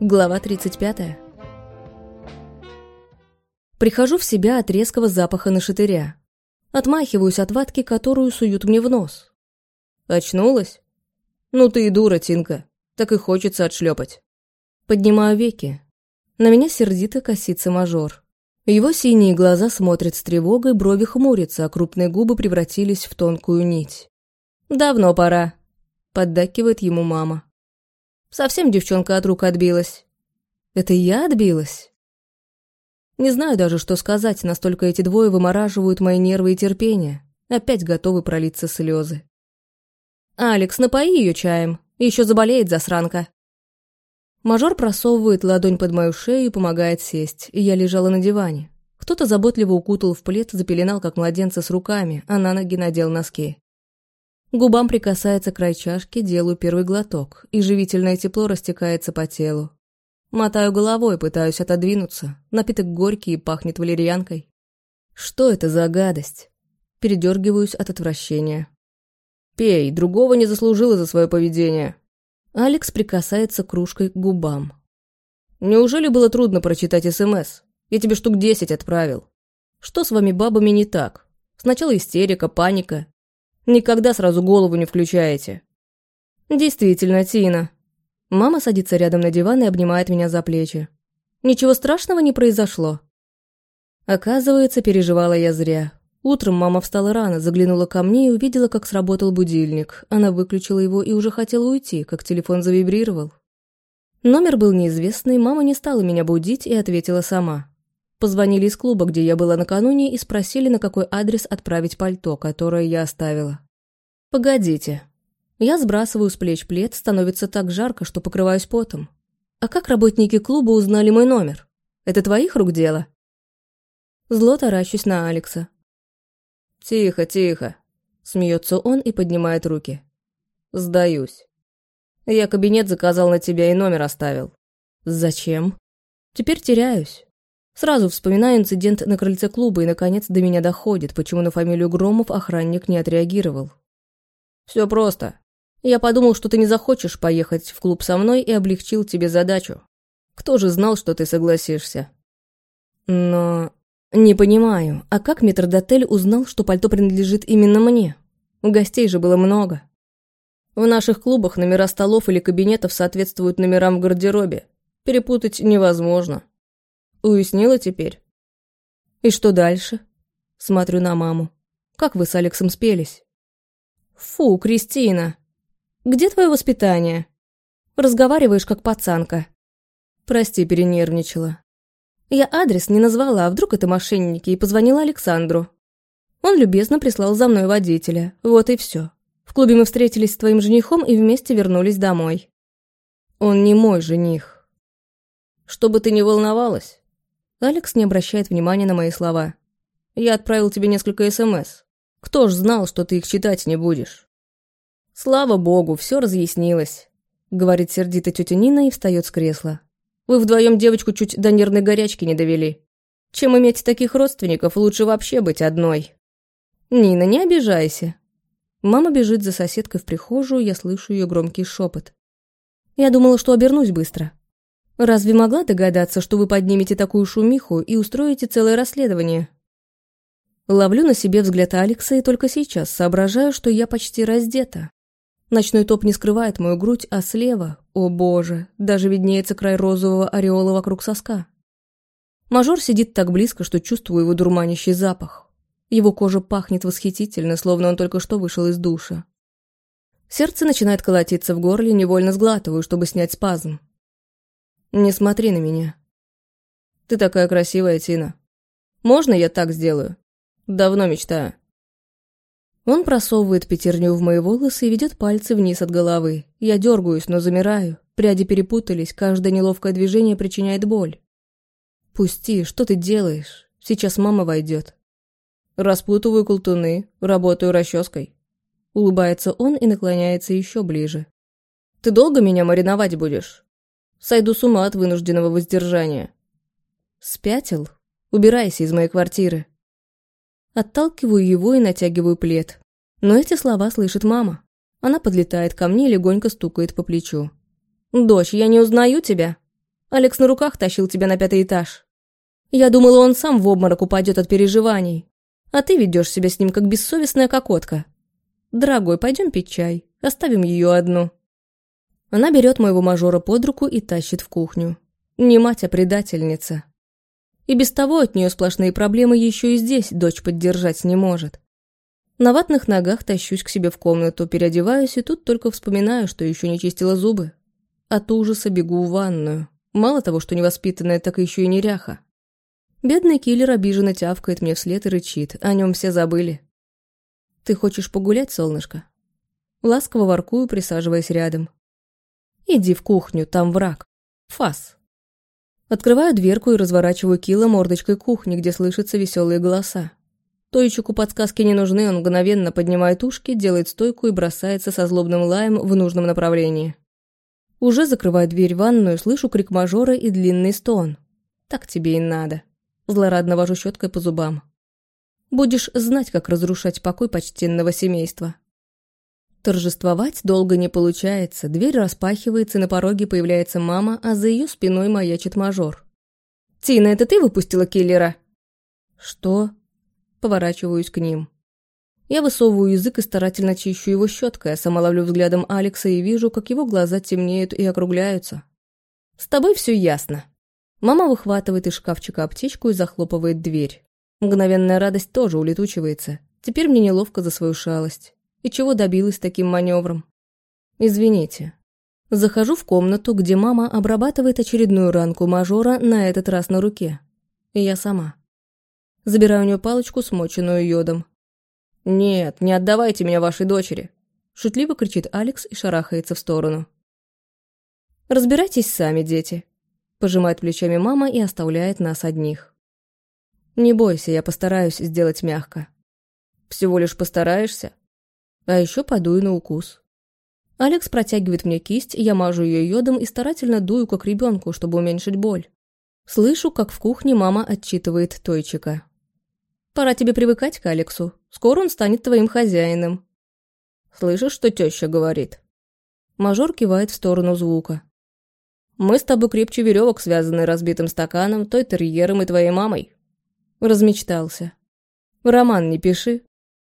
Глава 35. Прихожу в себя от резкого запаха нашатыря. Отмахиваюсь от ватки, которую суют мне в нос. Очнулась? Ну ты и дура, Тинка. Так и хочется отшлепать. Поднимаю веки. На меня сердито косится мажор. Его синие глаза смотрят с тревогой, брови хмурятся, а крупные губы превратились в тонкую нить. «Давно пора», — поддакивает ему мама. Совсем девчонка от рук отбилась. Это я отбилась? Не знаю даже, что сказать, настолько эти двое вымораживают мои нервы и терпение. Опять готовы пролиться слезы. «Алекс, напои ее чаем, еще заболеет засранка». Мажор просовывает ладонь под мою шею и помогает сесть, и я лежала на диване. Кто-то заботливо укутал в плед, запеленал, как младенца, с руками, а на ноги надел носки. Губам прикасается край чашки, делаю первый глоток, и живительное тепло растекается по телу. Мотаю головой, пытаюсь отодвинуться. Напиток горький и пахнет валерьянкой. Что это за гадость? Передергиваюсь от отвращения. «Пей, другого не заслужила за свое поведение». Алекс прикасается кружкой к губам. «Неужели было трудно прочитать СМС? Я тебе штук десять отправил. Что с вами бабами не так? Сначала истерика, паника, Никогда сразу голову не включаете». «Действительно, Тина». Мама садится рядом на диван и обнимает меня за плечи. «Ничего страшного не произошло». Оказывается, переживала я зря. Утром мама встала рано, заглянула ко мне и увидела, как сработал будильник. Она выключила его и уже хотела уйти, как телефон завибрировал. Номер был неизвестный, мама не стала меня будить и ответила сама. Позвонили из клуба, где я была накануне, и спросили, на какой адрес отправить пальто, которое я оставила. «Погодите». Я сбрасываю с плеч плед, становится так жарко, что покрываюсь потом. «А как работники клуба узнали мой номер? Это твоих рук дело?» Зло таращусь на Алекса. «Тихо, тихо», — смеется он и поднимает руки. «Сдаюсь. Я кабинет заказал на тебя и номер оставил». «Зачем?» «Теперь теряюсь. Сразу вспоминаю инцидент на крыльце клуба, и, наконец, до меня доходит, почему на фамилию Громов охранник не отреагировал. «Все просто. Я подумал, что ты не захочешь поехать в клуб со мной и облегчил тебе задачу. Кто же знал, что ты согласишься?» «Но...» «Не понимаю, а как метрдотель узнал, что пальто принадлежит именно мне? Гостей же было много». «В наших клубах номера столов или кабинетов соответствуют номерам в гардеробе. Перепутать невозможно». Уяснила теперь? И что дальше? Смотрю на маму. Как вы с Алексом спелись? Фу, Кристина. Где твое воспитание? Разговариваешь как пацанка. Прости, перенервничала. Я адрес не назвала, а вдруг это мошенники, и позвонила Александру. Он любезно прислал за мной водителя. Вот и все. В клубе мы встретились с твоим женихом и вместе вернулись домой. Он не мой жених. Чтобы ты не волновалась, Алекс не обращает внимания на мои слова. «Я отправил тебе несколько СМС. Кто ж знал, что ты их читать не будешь?» «Слава богу, все разъяснилось», — говорит сердито тетя Нина и встает с кресла. «Вы вдвоем девочку чуть до нервной горячки не довели. Чем иметь таких родственников, лучше вообще быть одной». «Нина, не обижайся». Мама бежит за соседкой в прихожую, я слышу ее громкий шепот. Я думала, что обернусь быстро. Разве могла догадаться, что вы поднимете такую шумиху и устроите целое расследование? Ловлю на себе взгляд Алекса и только сейчас соображаю, что я почти раздета. Ночной топ не скрывает мою грудь, а слева, о боже, даже виднеется край розового ореола вокруг соска. Мажор сидит так близко, что чувствую его дурманящий запах. Его кожа пахнет восхитительно, словно он только что вышел из душа. Сердце начинает колотиться в горле, невольно сглатываю, чтобы снять спазм. Не смотри на меня. Ты такая красивая, Тина. Можно я так сделаю? Давно мечтаю. Он просовывает пятерню в мои волосы и ведет пальцы вниз от головы. Я дергаюсь, но замираю. Пряди перепутались, каждое неловкое движение причиняет боль. «Пусти, что ты делаешь? Сейчас мама войдет». Распутываю колтуны, работаю расческой. Улыбается он и наклоняется еще ближе. «Ты долго меня мариновать будешь?» Сойду с ума от вынужденного воздержания. Спятил? Убирайся из моей квартиры. Отталкиваю его и натягиваю плед. Но эти слова слышит мама. Она подлетает ко мне и легонько стукает по плечу. «Дочь, я не узнаю тебя». Алекс на руках тащил тебя на пятый этаж. Я думала, он сам в обморок упадет от переживаний. А ты ведешь себя с ним, как бессовестная кокотка. Дорогой, пойдем пить чай. Оставим ее одну. Она берет моего мажора под руку и тащит в кухню. Не мать, а предательница. И без того от нее сплошные проблемы еще и здесь дочь поддержать не может. На ватных ногах тащусь к себе в комнату, переодеваюсь и тут только вспоминаю, что еще не чистила зубы. От ужаса бегу в ванную. Мало того, что невоспитанная, так еще и неряха. Бедный киллер обиженно тявкает мне вслед и рычит, о нем все забыли. «Ты хочешь погулять, солнышко?» Ласково воркую, присаживаясь рядом. «Иди в кухню, там враг. Фас». Открываю дверку и разворачиваю Килла мордочкой кухни, где слышатся веселые голоса. Тойчику подсказки не нужны, он мгновенно поднимает ушки, делает стойку и бросается со злобным лаем в нужном направлении. Уже закрываю дверь в ванную, слышу крик мажора и длинный стон. Так тебе и надо. Злорадно вожу щеткой по зубам. Будешь знать, как разрушать покой почтенного семейства. Торжествовать долго не получается, дверь распахивается, на пороге появляется мама, а за ее спиной маячит мажор. «Тина, это ты выпустила киллера?» «Что?» Поворачиваюсь к ним. Я высовываю язык и старательно чищу его щеткой, а сама ловлю взглядом Алекса и вижу, как его глаза темнеют и округляются. «С тобой все ясно». Мама выхватывает из шкафчика аптечку и захлопывает дверь. Мгновенная радость тоже улетучивается. Теперь мне неловко за свою шалость. И чего добилась таким маневром? Извините. Захожу в комнату, где мама обрабатывает очередную ранку мажора, на этот раз на руке. И я сама. Забираю у нее палочку, смоченную йодом. «Нет, не отдавайте меня вашей дочери!» Шутливо кричит Алекс и шарахается в сторону. «Разбирайтесь сами, дети!» Пожимает плечами мама и оставляет нас одних. «Не бойся, я постараюсь сделать мягко». «Всего лишь постараешься?» «А еще подую на укус». Алекс протягивает мне кисть, я мажу ее йодом и старательно дую, как ребенку, чтобы уменьшить боль. Слышу, как в кухне мама отчитывает Тойчика. Пора тебе привыкать к Алексу. Скоро он станет твоим хозяином. Слышишь, что теща говорит? Мажор кивает в сторону звука. Мы с тобой крепче веревок, связанные разбитым стаканом, той терьером и твоей мамой. Размечтался. Роман не пиши.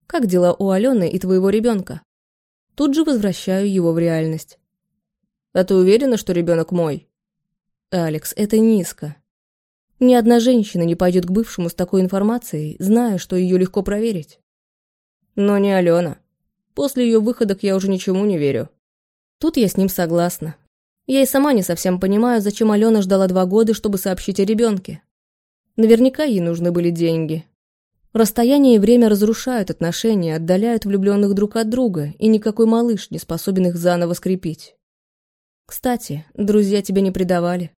Как дела у Алены и твоего ребенка? Тут же возвращаю его в реальность. А ты уверена, что ребенок мой? Алекс, это низко. Ни одна женщина не пойдет к бывшему с такой информацией, зная, что ее легко проверить. Но не Алена. После ее выходок я уже ничему не верю. Тут я с ним согласна. Я и сама не совсем понимаю, зачем Алена ждала два года, чтобы сообщить о ребенке. Наверняка ей нужны были деньги. Расстояние и время разрушают отношения, отдаляют влюбленных друг от друга, и никакой малыш не способен их заново скрепить. Кстати, друзья тебя не предавали.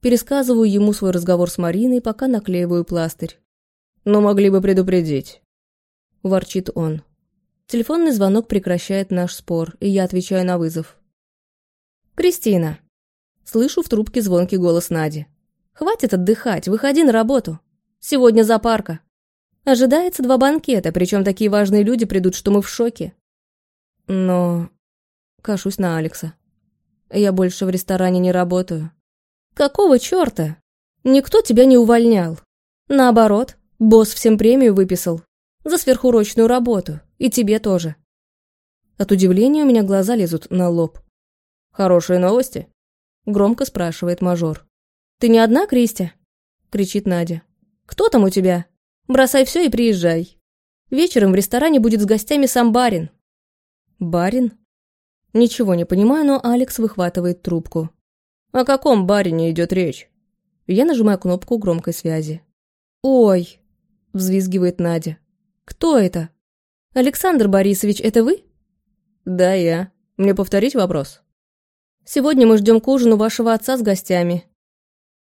Пересказываю ему свой разговор с Мариной, пока наклеиваю пластырь. «Но могли бы предупредить», – ворчит он. Телефонный звонок прекращает наш спор, и я отвечаю на вызов. «Кристина!» Слышу в трубке звонкий голос Нади. «Хватит отдыхать, выходи на работу. Сегодня запарка. Ожидается два банкета, причем такие важные люди придут, что мы в шоке». Но... Кашусь на Алекса. Я больше в ресторане не работаю. Какого черта? Никто тебя не увольнял. Наоборот, босс всем премию выписал. За сверхурочную работу. И тебе тоже. От удивления у меня глаза лезут на лоб. «Хорошие новости?» Громко спрашивает мажор. «Ты не одна, Кристи?» Кричит Надя. «Кто там у тебя? Бросай все и приезжай. Вечером в ресторане будет с гостями сам барин». «Барин?» Ничего не понимаю, но Алекс выхватывает трубку. О каком барине идет речь? Я нажимаю кнопку громкой связи. «Ой!» – взвизгивает Надя. «Кто это? Александр Борисович, это вы?» «Да, я. Мне повторить вопрос?» «Сегодня мы ждем к ужину вашего отца с гостями.